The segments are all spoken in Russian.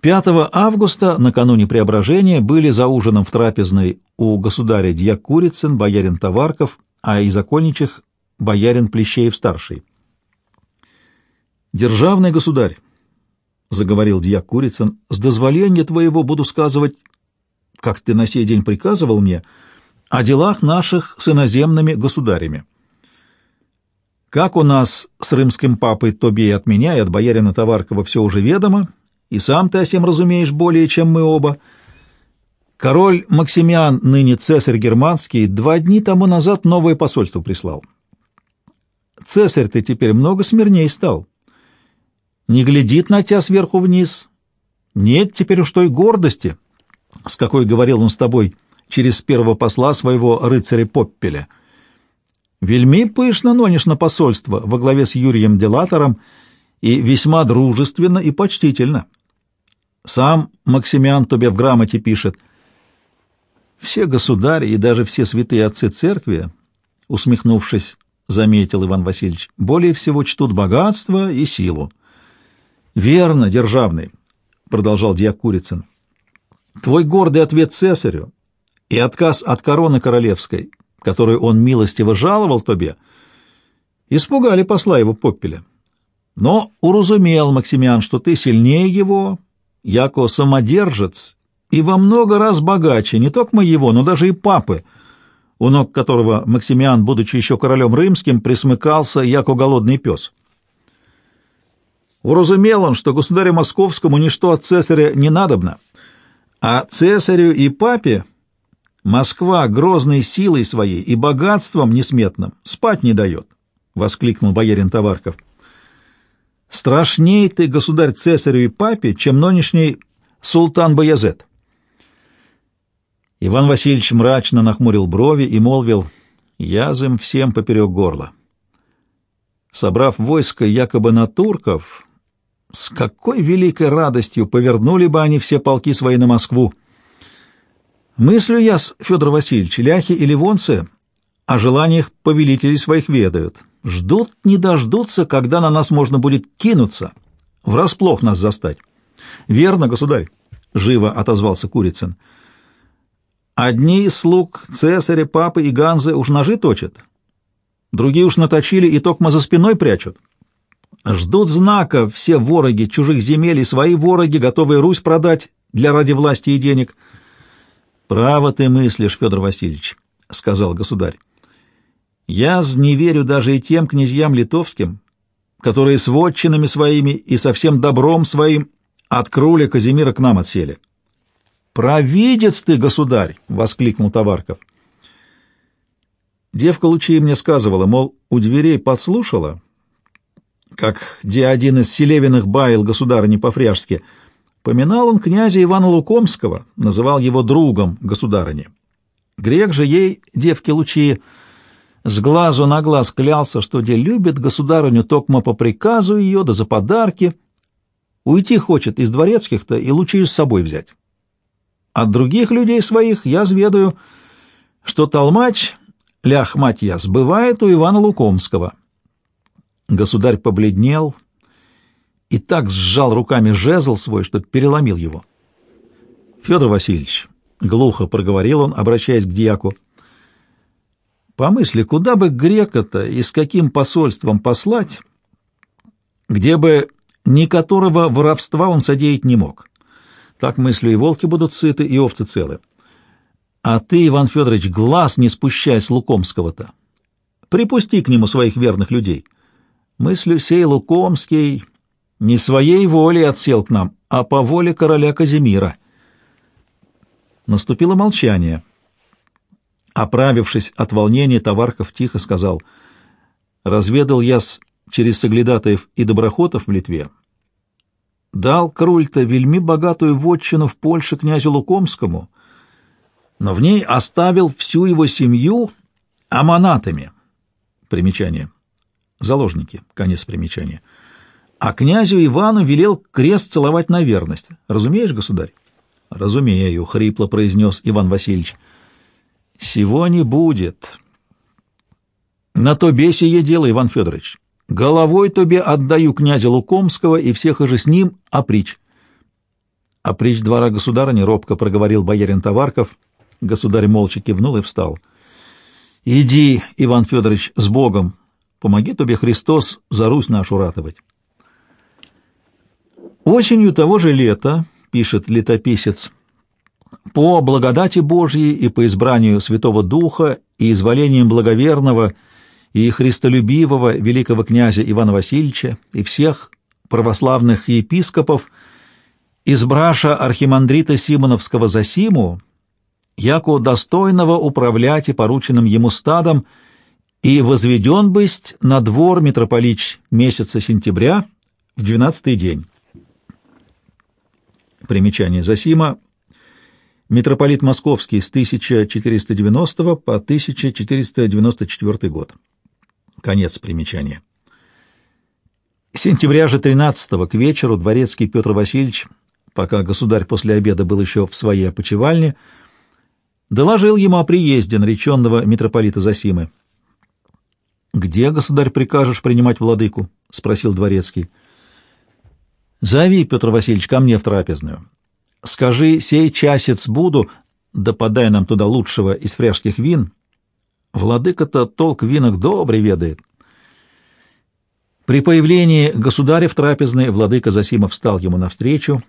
5 августа, накануне преображения, были за ужином в трапезной у государя Дьяк Курицын, боярин Товарков, а из окольничих — боярин Плещеев-старший. «Державный государь», — заговорил Дьяк Курицын, — «с дозволения твоего буду сказывать, как ты на сей день приказывал мне, о делах наших с иноземными государями. Как у нас с римским папой Тобей от меня и от боярина Товаркова все уже ведомо, и сам ты о сем разумеешь более, чем мы оба, король Максимиан, ныне цесарь германский, два дни тому назад новое посольство прислал. Цесарь ты теперь много смирней стал. Не глядит на тебя сверху вниз. Нет теперь уж той гордости, с какой говорил он с тобой через первого посла своего рыцаря Поппеля. Вельми пышно нонешно посольство во главе с Юрием Делатором и весьма дружественно и почтительно. Сам Максимиан тебе в грамоте пишет. Все государи и даже все святые отцы церкви, усмехнувшись, заметил Иван Васильевич, более всего чтут богатство и силу. Верно, державный, продолжал дьяк. Твой гордый ответ цесарю и отказ от короны королевской, которую он милостиво жаловал тебе, испугали посла его Поппеля. Но уразумел Максимиан, что ты сильнее его, яко самодержец и во много раз богаче не только его, но даже и папы, у ног которого Максимиан, будучи еще королем римским, присмыкался, яко голодный пес. Уразумел он, что государю московскому ничто от цесаря не надобно, а цесарю и папе Москва грозной силой своей и богатством несметным спать не дает, — воскликнул боярин Товарков. Страшней ты, государь цесарю и папе, чем нынешний султан Баязет. Иван Васильевич мрачно нахмурил брови и молвил, язым всем поперек горла. Собрав войско якобы на турков, с какой великой радостью повернули бы они все полки свои на Москву! Мыслю я, Федор Васильевич, ляхи и ливонцы о желаниях повелителей своих ведают. Ждут, не дождутся, когда на нас можно будет кинуться, врасплох нас застать. — Верно, государь, — живо отозвался Курицын. — Одни слуг цесаря, папы и Ганзы уж ножи точат, другие уж наточили и токмо за спиной прячут. — Ждут знака все вороги чужих земель и свои вороги, готовые Русь продать для ради власти и денег. «Право ты мыслишь, Федор Васильевич», — сказал государь. «Я не верю даже и тем князьям литовским, которые с вотчинами своими и со всем добром своим от круля Казимира к нам отсели». «Провидец ты, государь!» — воскликнул Товарков. Девка Лучия мне сказывала, мол, у дверей подслушала, как где один из селевиных баял государыни по-фряжски. Поминал он князя Ивана Лукомского, называл его другом государыни. Грек же ей, девки Лучии, с глазу на глаз клялся, что где любит государыню токмо по приказу ее, да за подарки. Уйти хочет из дворецких-то и Лучию с собой взять. От других людей своих я зведаю, что толмач, лях мать я, сбывает у Ивана Лукомского — Государь побледнел и так сжал руками жезл свой, что переломил его. — Федор Васильевич, — глухо проговорил он, обращаясь к дьяку, — помысли, куда бы грека-то и с каким посольством послать, где бы ни которого воровства он содеять не мог. Так мыслю, и волки будут сыты, и овцы целы. А ты, Иван Федорович, глаз не спущай с Лукомского-то. Припусти к нему своих верных людей — Мыслю сей Лукомский не своей волей отсел к нам, а по воле короля Казимира. Наступило молчание. Оправившись от волнения, Товарков тихо сказал, «Разведал я с, через соглядатаев и доброхотов в Литве. Дал Круль-то вельми богатую вотчину в Польше князю Лукомскому, но в ней оставил всю его семью аманатами». Примечание заложники. Конец примечания. А князю Ивану велел крест целовать на верность. Разумеешь, государь? Разумею, хрипло произнес Иван Васильевич. Сего не будет. На то бесие дело, Иван Федорович. Головой тебе отдаю князя Лукомского и всех же с ним опричь. А притч двора государыни робко проговорил боярин Товарков. Государь молча кивнул и встал. «Иди, Иван Федорович, с Богом! Помоги тебе Христос за Русь нашу ратовать!» Осенью того же лета, пишет летописец, по благодати Божьей и по избранию Святого Духа и изволением благоверного и христолюбивого великого князя Ивана Васильевича и всех православных епископов, избраша архимандрита Симоновского Засиму, яко достойного управлять и порученным ему стадом, и возведен бысть на двор митрополич месяца сентября в двенадцатый день. Примечание Засима. Митрополит Московский с 1490 по 1494 год. Конец примечания. Сентября же 13 к вечеру дворецкий Петр Васильевич, пока государь после обеда был еще в своей опочивальне, доложил ему о приезде нареченного митрополита Засимы. «Где, государь, прикажешь принимать владыку?» — спросил дворецкий. «Зови, Петр Васильевич, ко мне в трапезную. Скажи, сей часец буду, да подай нам туда лучшего из фряжских вин. Владыка-то толк в винах добрый ведает». При появлении государя в трапезной владыка Засимов встал ему навстречу,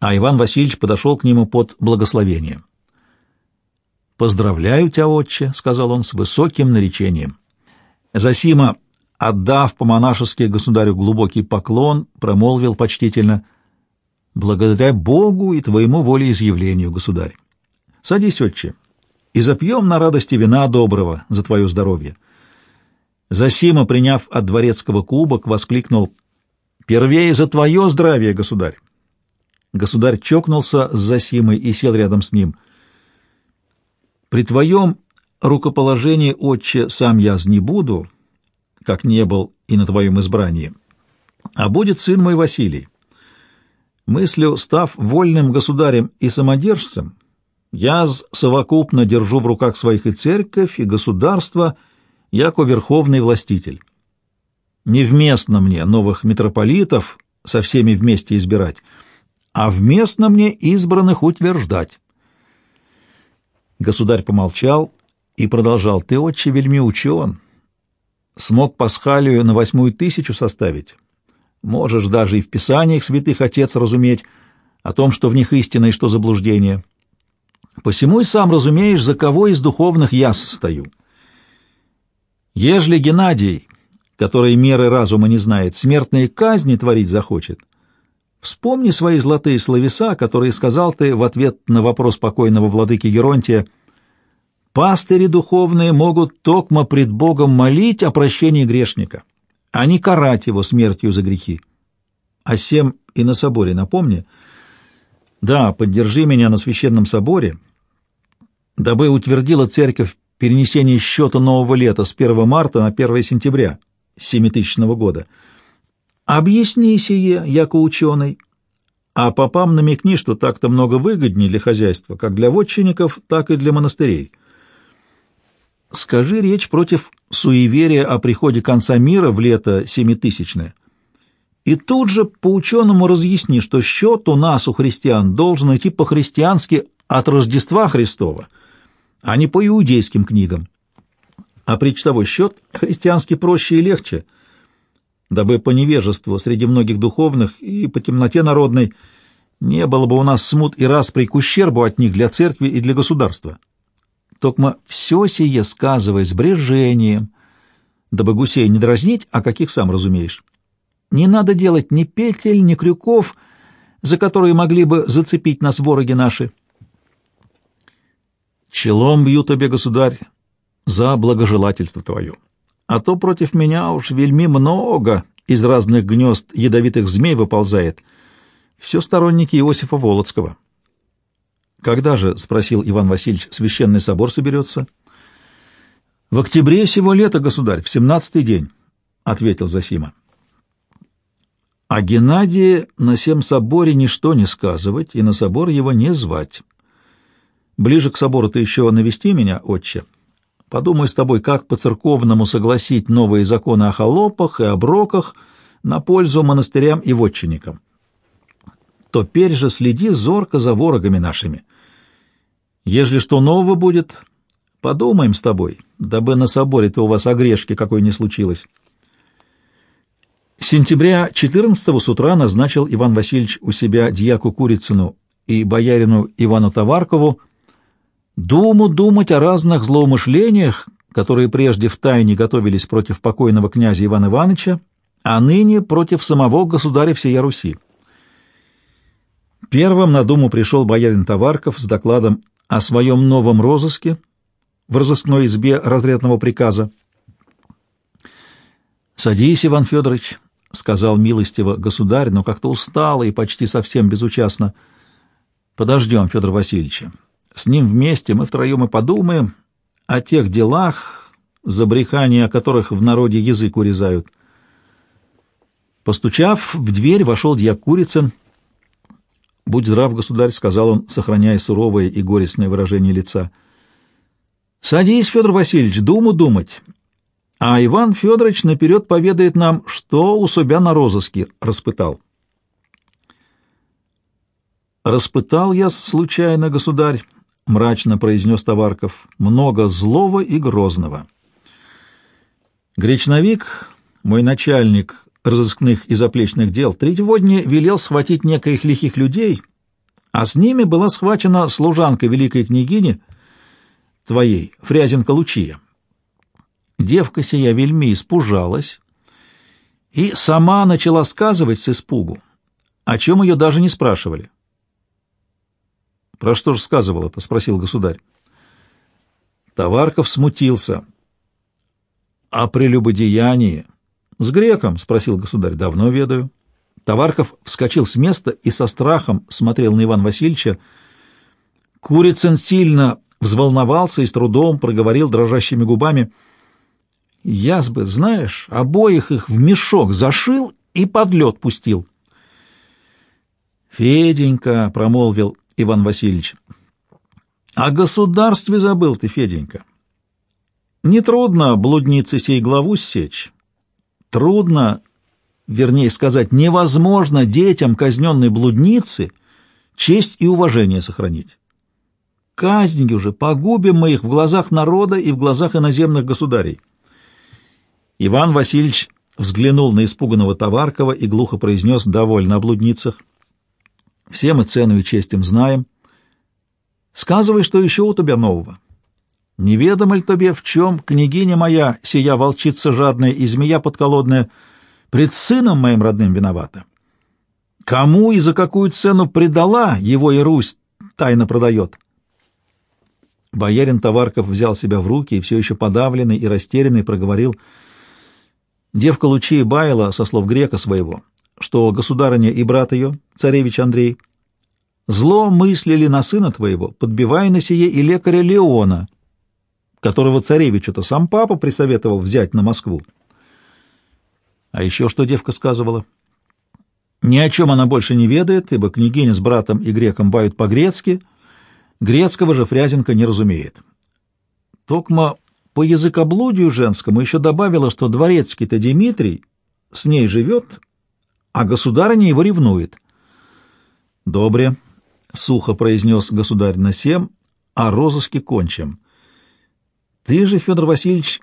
а Иван Васильевич подошел к нему под благословением. «Поздравляю тебя, отче», — сказал он, — «с высоким наречением». Засима, отдав по-монашески государю глубокий поклон, промолвил почтительно «Благодаря Богу и твоему волеизъявлению, государь. Садись, отче, и запьем на радости вина доброго за твое здоровье». Засима, приняв от дворецкого кубок, воскликнул «Первее за твое здравие, государь!» Государь чокнулся с Засимой и сел рядом с ним — при твоем рукоположении, отче, сам я не буду, как не был и на твоем избрании, а будет сын мой Василий. Мыслю, став вольным государем и самодержцем, я совокупно держу в руках своих и церковь, и государство, яко верховный властитель. Невместно мне новых митрополитов со всеми вместе избирать, а вместно мне избранных утверждать. Государь помолчал и продолжал. «Ты, отче, вельми учен. Смог пасхалию на восьмую тысячу составить. Можешь даже и в писаниях святых отец разуметь о том, что в них истина и что заблуждение. Посему и сам разумеешь, за кого из духовных я стою. Ежели Геннадий, который меры разума не знает, смертные казни творить захочет, Вспомни свои золотые словеса, которые сказал ты в ответ на вопрос покойного владыки Геронтия. «Пастыри духовные могут токмо пред Богом молить о прощении грешника, а не карать его смертью за грехи. А сем и на соборе напомни. Да, поддержи меня на священном соборе, дабы утвердила церковь перенесение счета нового лета с 1 марта на 1 сентября 7000 года». Объясни сие, яко ученый, а попам намекни, что так-то много выгоднее для хозяйства, как для вотчинников, так и для монастырей. Скажи речь против суеверия о приходе конца мира в лето семитысячное. И тут же по-ученому разъясни, что счет у нас, у христиан, должен идти по-христиански от Рождества Христова, а не по иудейским книгам. А причтовой счет христианский проще и легче – дабы по невежеству среди многих духовных и по темноте народной не было бы у нас смут и распри к ущербу от них для церкви и для государства. Токма все сие сказывай с брежением, дабы гусей не дразнить, а каких сам разумеешь. Не надо делать ни петель, ни крюков, за которые могли бы зацепить нас вороги наши. Челом бью тебе, государь, за благожелательство твое а то против меня уж вельми много из разных гнезд ядовитых змей выползает. Все сторонники Иосифа Волоцкого. «Когда же, — спросил Иван Васильевич, — священный собор соберется?» «В октябре сего лета, государь, в семнадцатый день», — ответил Засима. «А Геннадия на сем соборе ничто не сказывать и на собор его не звать. Ближе к собору ты еще навести меня, отче». Подумай с тобой, как по-церковному согласить новые законы о холопах и оброках на пользу монастырям и вотчинникам. То перь же следи зорко за ворогами нашими. Ежели что нового будет, подумаем с тобой, дабы на соборе-то у вас огрешки какой не случилось». Сентября 14 с утра назначил Иван Васильевич у себя дьяку Курицыну и боярину Ивану Товаркову думу думать о разных злоумышлениях, которые прежде в тайне готовились против покойного князя Ивана Ивановича, а ныне против самого государя всея Руси. Первым на думу пришел боярин Товарков с докладом о своем новом розыске в разыскной избе разрядного приказа. «Садись, Иван Федорович», — сказал милостиво государь, но как-то устало и почти совсем безучастно. «Подождем Федора Васильевича. С ним вместе мы втроем и подумаем о тех делах, за брехание о которых в народе язык урезают». Постучав в дверь, вошел дьяк Курицын. «Будь здрав, государь», — сказал он, сохраняя суровое и горестное выражение лица. «Садись, Федор Васильевич, думу думать». А Иван Федорович наперед поведает нам, что у себя на розыске распытал. «Распытал я случайно, государь», — мрачно произнес Товарков, — «много злого и грозного». Гречновик, мой начальник разыскных и заплечных дел, третьеводне велел схватить некоих лихих людей, а с ними была схвачена служанка великой княгини, твоей, Фрязинка Лучия. Девка сия вельми испужалась и сама начала сказывать с испугу, о чем ее даже не спрашивали. — Про что же сказывала-то? — спросил государь. Товарков смутился. — О прелюбодеянии. — С греком? — спросил государь. — Давно ведаю. Товарков вскочил с места и со страхом смотрел на Ивана Васильевича. Курицын сильно взволновался и с трудом проговорил дрожащими губами — я бы, знаешь, обоих их в мешок зашил и под лед пустил. «Феденька», — промолвил Иван Васильевич, — «о государстве забыл ты, Феденька. Нетрудно блуднице сей главу сечь. Трудно, вернее сказать, невозможно детям казненной блудницы честь и уважение сохранить. Казнь уже погубим мы их в глазах народа и в глазах иноземных государей». Иван Васильевич взглянул на испуганного Товаркова и глухо произнес «довольно о блудницах». «Все мы цену и честь им знаем. Сказывай, что еще у тебя нового. Неведомо ли тебе, в чем княгиня моя, сия волчица жадная и змея подколодная, пред сыном моим родным виновата? Кому и за какую цену предала его и Русь тайно продает?» Боярин Товарков взял себя в руки и все еще подавленный и растерянный проговорил — Девка Лучия баяла, со слов грека своего, что государыня и брат ее, царевич Андрей, зло мыслили на сына твоего, подбивая на сие и лекаря Леона, которого царевичу-то сам папа присоветовал взять на Москву. А еще что девка сказывала? Ни о чем она больше не ведает, ибо княгиня с братом и греком бают по-грецки, грецкого же Фрязенко не разумеет. Токма по языкоблудию женскому еще добавила, что дворецкий-то Дмитрий с ней живет, а государыня его ревнует. «Добре», — сухо произнес государь на сем, — «а розыски кончим. Ты же, Федор Васильевич,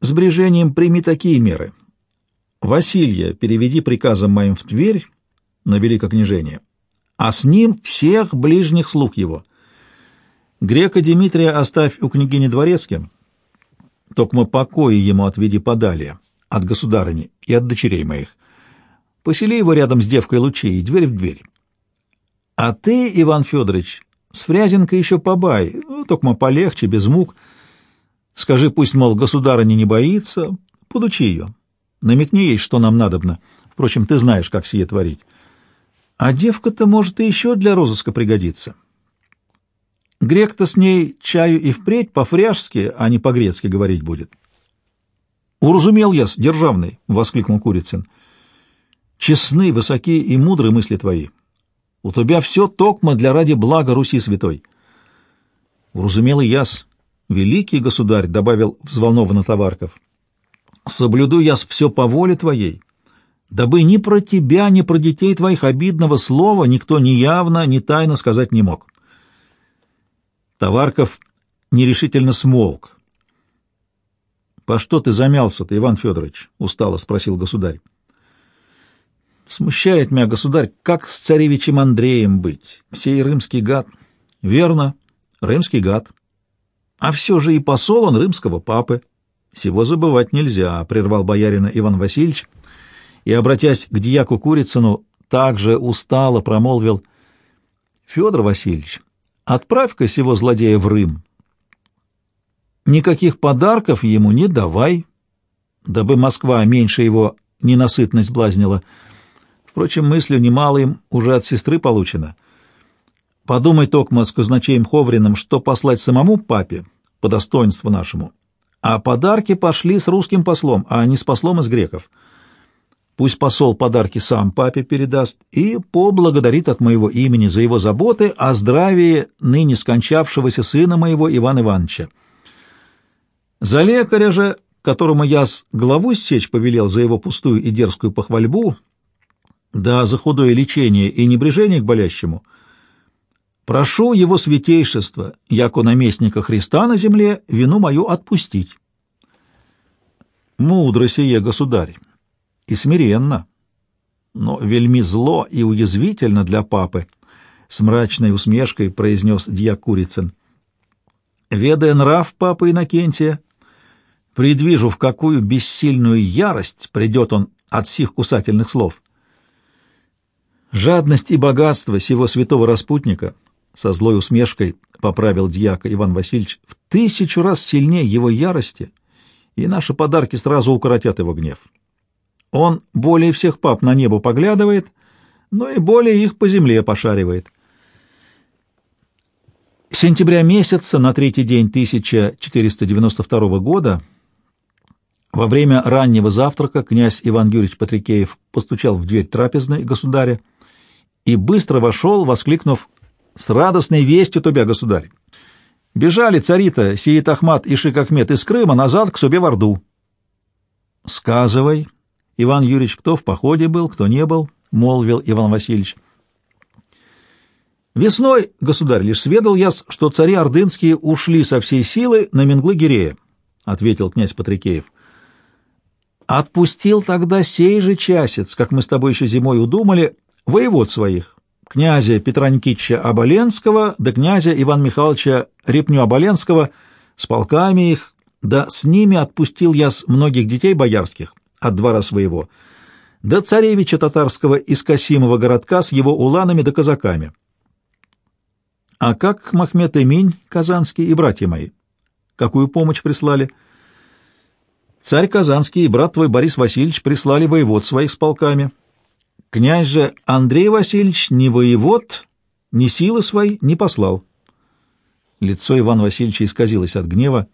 с брежением прими такие меры. Василия переведи приказом моим в Тверь на великокняжение, а с ним всех ближних слуг его. Грека Дмитрия оставь у княгини Дворецким» Токмо покои ему отведи подали от государыни и от дочерей моих. Посели его рядом с девкой Лучей, дверь в дверь. А ты, Иван Федорович, с Фрязинкой еще побай, ну, токмо полегче, без мук. Скажи, пусть, мол, государыня не боится, подучи ее. Намекни ей, что нам надобно. Впрочем, ты знаешь, как сие творить. А девка-то, может, и еще для розыска пригодится. Грек-то с ней чаю и впредь по-фряжски, а не по-грецки говорить будет. «Уразумел я, державный!» — воскликнул Курицын. «Честны, высоки и мудры мысли твои. У тебя все токмо для ради блага Руси святой». «Уразумел яс, великий государь», — добавил взволнованно Товарков. «Соблюду яс все по воле твоей, дабы ни про тебя, ни про детей твоих обидного слова никто ни явно, ни тайно сказать не мог. Товарков нерешительно смолк. — По что ты замялся-то, Иван Федорович? — устало спросил государь. — Смущает меня, государь, как с царевичем Андреем быть? Сей рымский гад. — Верно, рымский гад. А все же и посол он рымского папы. Всего забывать нельзя, — прервал боярина Иван Васильевич, и, обратясь к дьяку Курицыну, также устало промолвил, — Федор Васильевич, отправь-ка сего злодея в Рым. Никаких подарков ему не давай, дабы Москва меньше его ненасытность блазнила. Впрочем, мыслью немалым уже от сестры получено. Подумай, Токма, с казначеем Ховриным, что послать самому папе по достоинству нашему, а подарки пошли с русским послом, а не с послом из греков. Пусть посол подарки сам папе передаст и поблагодарит от моего имени за его заботы о здравии ныне скончавшегося сына моего Ивана Ивановича. За лекаря же, которому я с главу сечь повелел за его пустую и дерзкую похвальбу, да за худое лечение и небрежение к болящему, прошу его святейшество, яко наместника Христа на земле, вину мою отпустить. Мудро сие, государь, и смиренно, но вельми зло и уязвительно для папы, с мрачной усмешкой произнес дьяк. Ведая нрав папы Иннокентия, предвижу, в какую бессильную ярость придет он от сих кусательных слов. Жадность и богатство сего святого распутника, со злой усмешкой поправил дьяка Иван Васильевич, в тысячу раз сильнее его ярости, и наши подарки сразу укоротят его гнев. Он более всех пап на небо поглядывает, но и более их по земле пошаривает. Сентября месяца на третий день 1492 года во время раннего завтрака князь Иван Юрьевич Патрикеев постучал в дверь трапезной государя и быстро вошел, воскликнув «С радостной вестью тебя, государь! Бежали царита Сиит Ахмат и Шик Ахмед из Крыма назад к себе в Орду». «Сказывай, Иван Юрьевич, кто в походе был, кто не был?» — молвил Иван Васильевич. «Весной, государь, лишь сведал я, что цари ордынские ушли со всей силы на Менглы-Гирея», — ответил князь Патрикеев. Отпустил тогда сей же часец, как мы с тобой еще зимой удумали, воевод своих, князя Петра Никитича Оболенского да князя Ивана Михайловича Репню-Оболенского с полками их, да с ними отпустил я с многих детей боярских от двора своего, да царевича татарского из Касимова городка с его уланами да казаками. А как Махмед Эминь, Казанский и братья мои? Какую помощь прислали?» Царь Казанский и брат твой Борис Васильевич прислали воевод своих с полками. Князь же Андрей Васильевич ни воевод, ни силы свои не послал. Лицо Ивана Васильевича исказилось от гнева.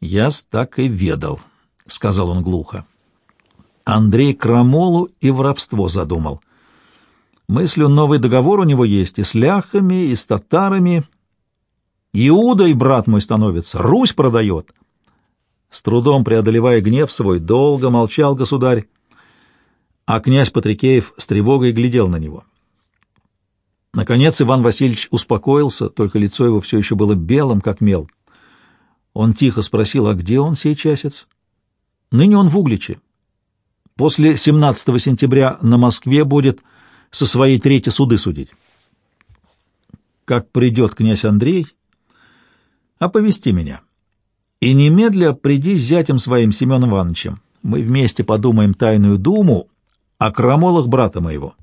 «Я-с так и ведал», — сказал он глухо. Андрей крамолу и воровство задумал. Мыслю новый договор у него есть и с ляхами, и с татарами. Иудой, брат мой, становится, Русь продает. С трудом преодолевая гнев свой, долго молчал государь, а князь Патрикеев с тревогой глядел на него. Наконец Иван Васильевич успокоился, только лицо его все еще было белым, как мел. Он тихо спросил, а где он сей часец? Ныне он в Угличе. После 17 сентября на Москве будет со своей трети суды судить. Как придет князь Андрей, оповести меня. И немедля приди с зятем своим Семеном Ивановичем. Мы вместе подумаем тайную думу о крамолах брата моего».